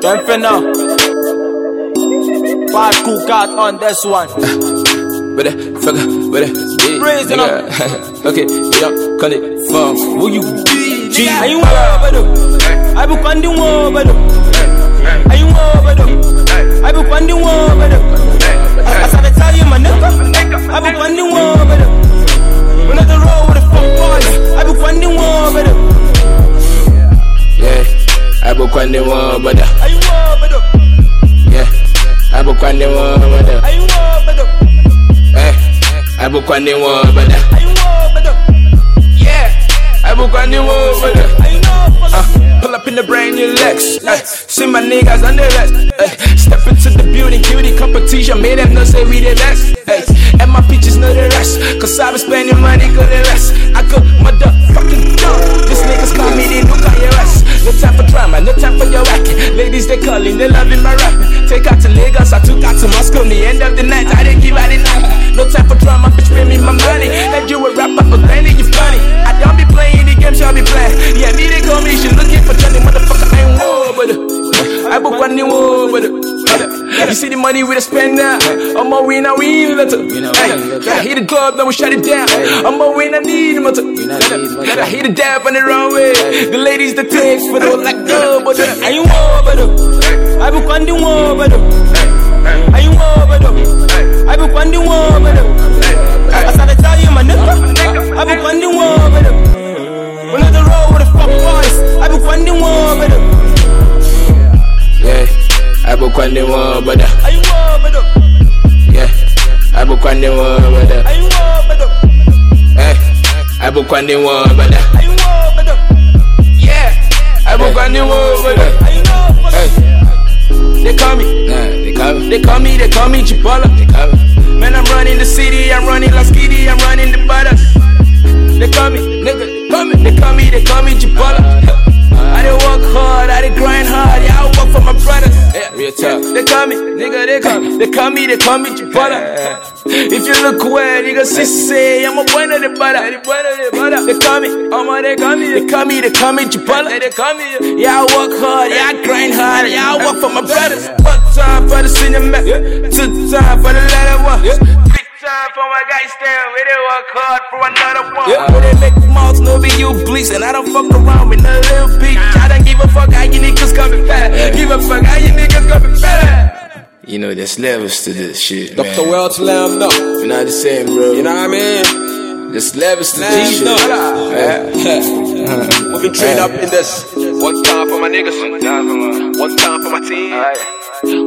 Don't finna. Five cool cat on this one. With uh, uh, it, fuck it, with it, yeah, Praise nigga. okay, yeah, call it from who you be, G. Are you over though? I book on over though. Are you over though? I book on over though. I started tell you you over though? yeah, I book on the one, but Are you over though? eh, I book on the one, but Are you over though? yeah, I book on the one, uh. Are you over though? Uh, pull up in the brand new Lex. Uh, see my niggas on the left. Uh, step into the building, cutie competition. Made them know say we the best. Uh, and my peaches Ladies, they calling, they loving my rapping. Take out to Lagos, I took out to Moscow. The end of the night, I didn't give out the night. No time for drama, bitch, pay me my money. And you a rapper, but then you funny. I don't be playing the games, y'all be playing. Yeah, me, they call me, she looking for Johnny, motherfucker, I ain't war with uh, it. I book one new war with uh, it. You see the money we done spend now. I'm a win, I win, let I hit the club, then we shut it down. I'm a win, I need. I hit the dab on the runway. The ladies, the takes, but they like, oh, but Are you over though? I book one new one, but uh, Are you over though? yeah, I book one new one, but uh, Are you over though? eh, I book one new one, but uh, Are you over though? yeah, I book one new one, but uh, Are you over though? hey, they call me, nah, they call me, they call me, they call me Chipola, they call me. Man, I'm running the city, I'm running Lasgidi, I'm running the butters. They call me, nigga, they call me, they call me, they call me Chipola. If you look well, see, say, I'm a bueno de butter, the bueno de butter. They call me, oh my, they call me, they call me, they call me Chipola. They call me, yeah, I work hard, yeah, I grind hard, yeah, I work for my brothers. One time for the senior man, two time for the letter one. Three time for my guys there, we they work hard for another one. Yeah. When they make mouths, no be you please, and I don't fuck around with no little bitch. I don't give a fuck how you niggas coming back. Give a fuck how you niggas coming back. You know, there's levels to this shit, man. Dr. Welch, let him know. We're not the same, bro. You know what I mean? There's levels to Let this him shit. know. Yeah. We've been trained up in this. One time for my niggas, one time for my team,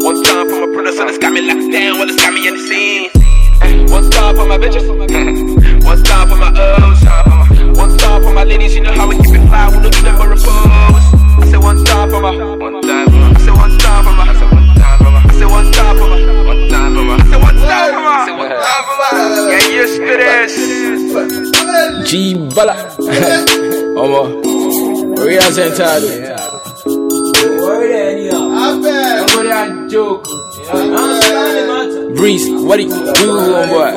one time for my producer that's got me locked down, well, it's got me in the scene. One time for my bitches, G Bala. Omo. Real sentado. Word anyhow. I'm gonna have joke. Understand the matter. Breeze, what do you do, homeboy?